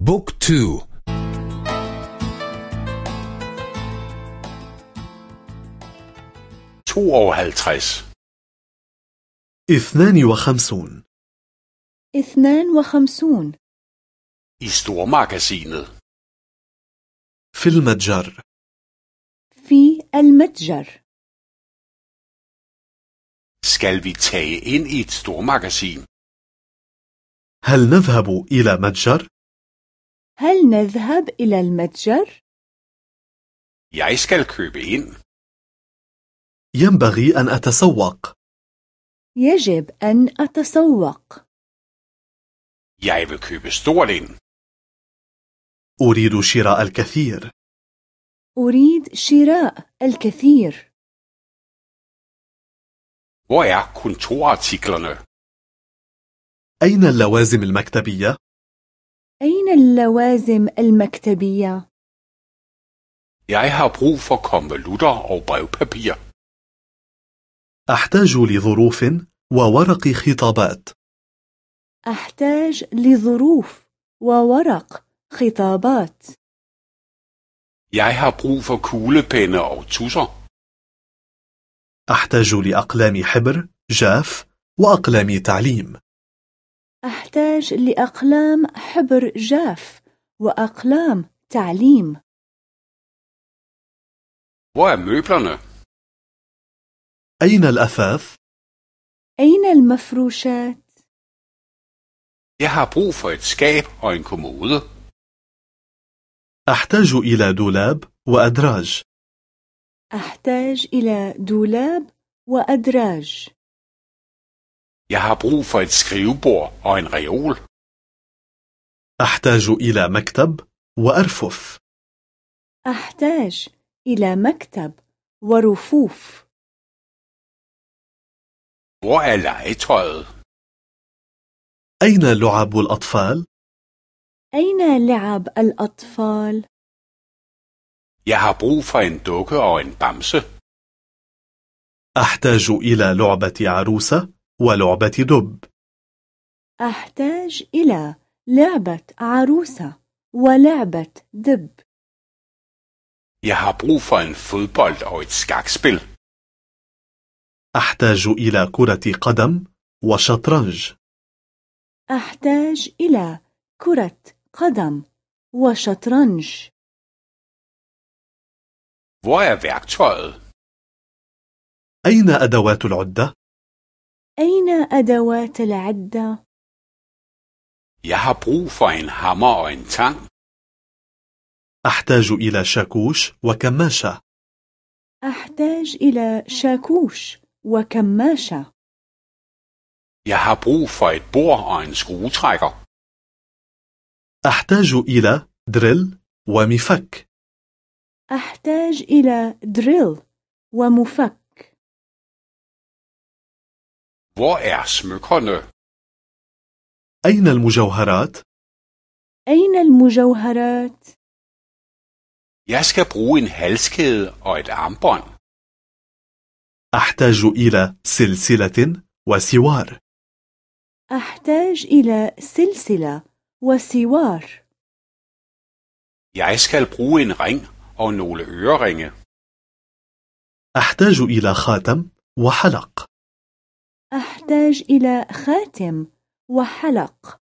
Book two تو اثنان وخمسون اثنان وخمسون i stormagasinet. في المتجر في المتجر Skal vi tage ind i et stormagasin? هل نذهب إلى متجر؟ هل نذهب إلى المتجر؟ Jeg skal købe ind. ينبغي أن أتسوق يجب أن أتسوق Jeg vil købe stort ind. أريد شراء الكثير أريد شراء الكثير Hvor er kontorartiklerne? أين اللوازم المكتبية؟ أين اللوازم المكتبية؟ Jeg har brug for konvolutter og brevpapir. أحتاج لظروف وورق خطابات أحتاج لظروف وورق خطابات Jeg har brug for kuglepenne og tusser. أحتاج لأقلام حبر جاف وأقلام تعليم أحتاج لأقلام حبر جاف وأقلام تعليم Hvor er møblerne? أين الأثاث؟ أين المفروشات؟ Jeg har brug for et skab og en kommode. أحتاج إلى دولاب وأدراج أحتاج إلى دولاب وأدراج Jeg har brug for et skrivebord og en reol. أحتاج إلى مكتب وأرفف أحتاج إلى مكتب ورفوف Hvor er legetøjet? أين لعب الأطفال؟ أين لعب الأطفال؟ Jeg har brug for en dukke og en bamse. أحتاج إلى لعبة عروسة ولعبة دب أحتاج إلى لعبة عروسة ولعبة دب Jeg har brug for en fodbold og et skakspil. أحتاج إلى كرة قدم وشطرنج أحتاج إلى كرة قدم وشطرنج Hvor er værktøjet? أين أدوات العدة؟ أين أدوات العدة؟ Jeg har brug for en hammer og en tang. أحتاج إلى شاكوش وكماشة أحتاج إلى شاكوش وكماشة Jeg har brug for et bord og en skruetrækker. أحتاج إلى دريل ومفك أحتاج إلى دريل ومفك Hvor er smykkerne? أين المجوهرات؟ أين المجوهرات؟ Jeg skal bruge en halskæde og et armbånd. أحتاج إلى سلسلة وسوار أحتاج إلى سلسلة وسوار Jeg skal bruge en ring og nogle øreringe. أحتاج إلى خاتم وحلق أحتاج إلى خاتم وحلق.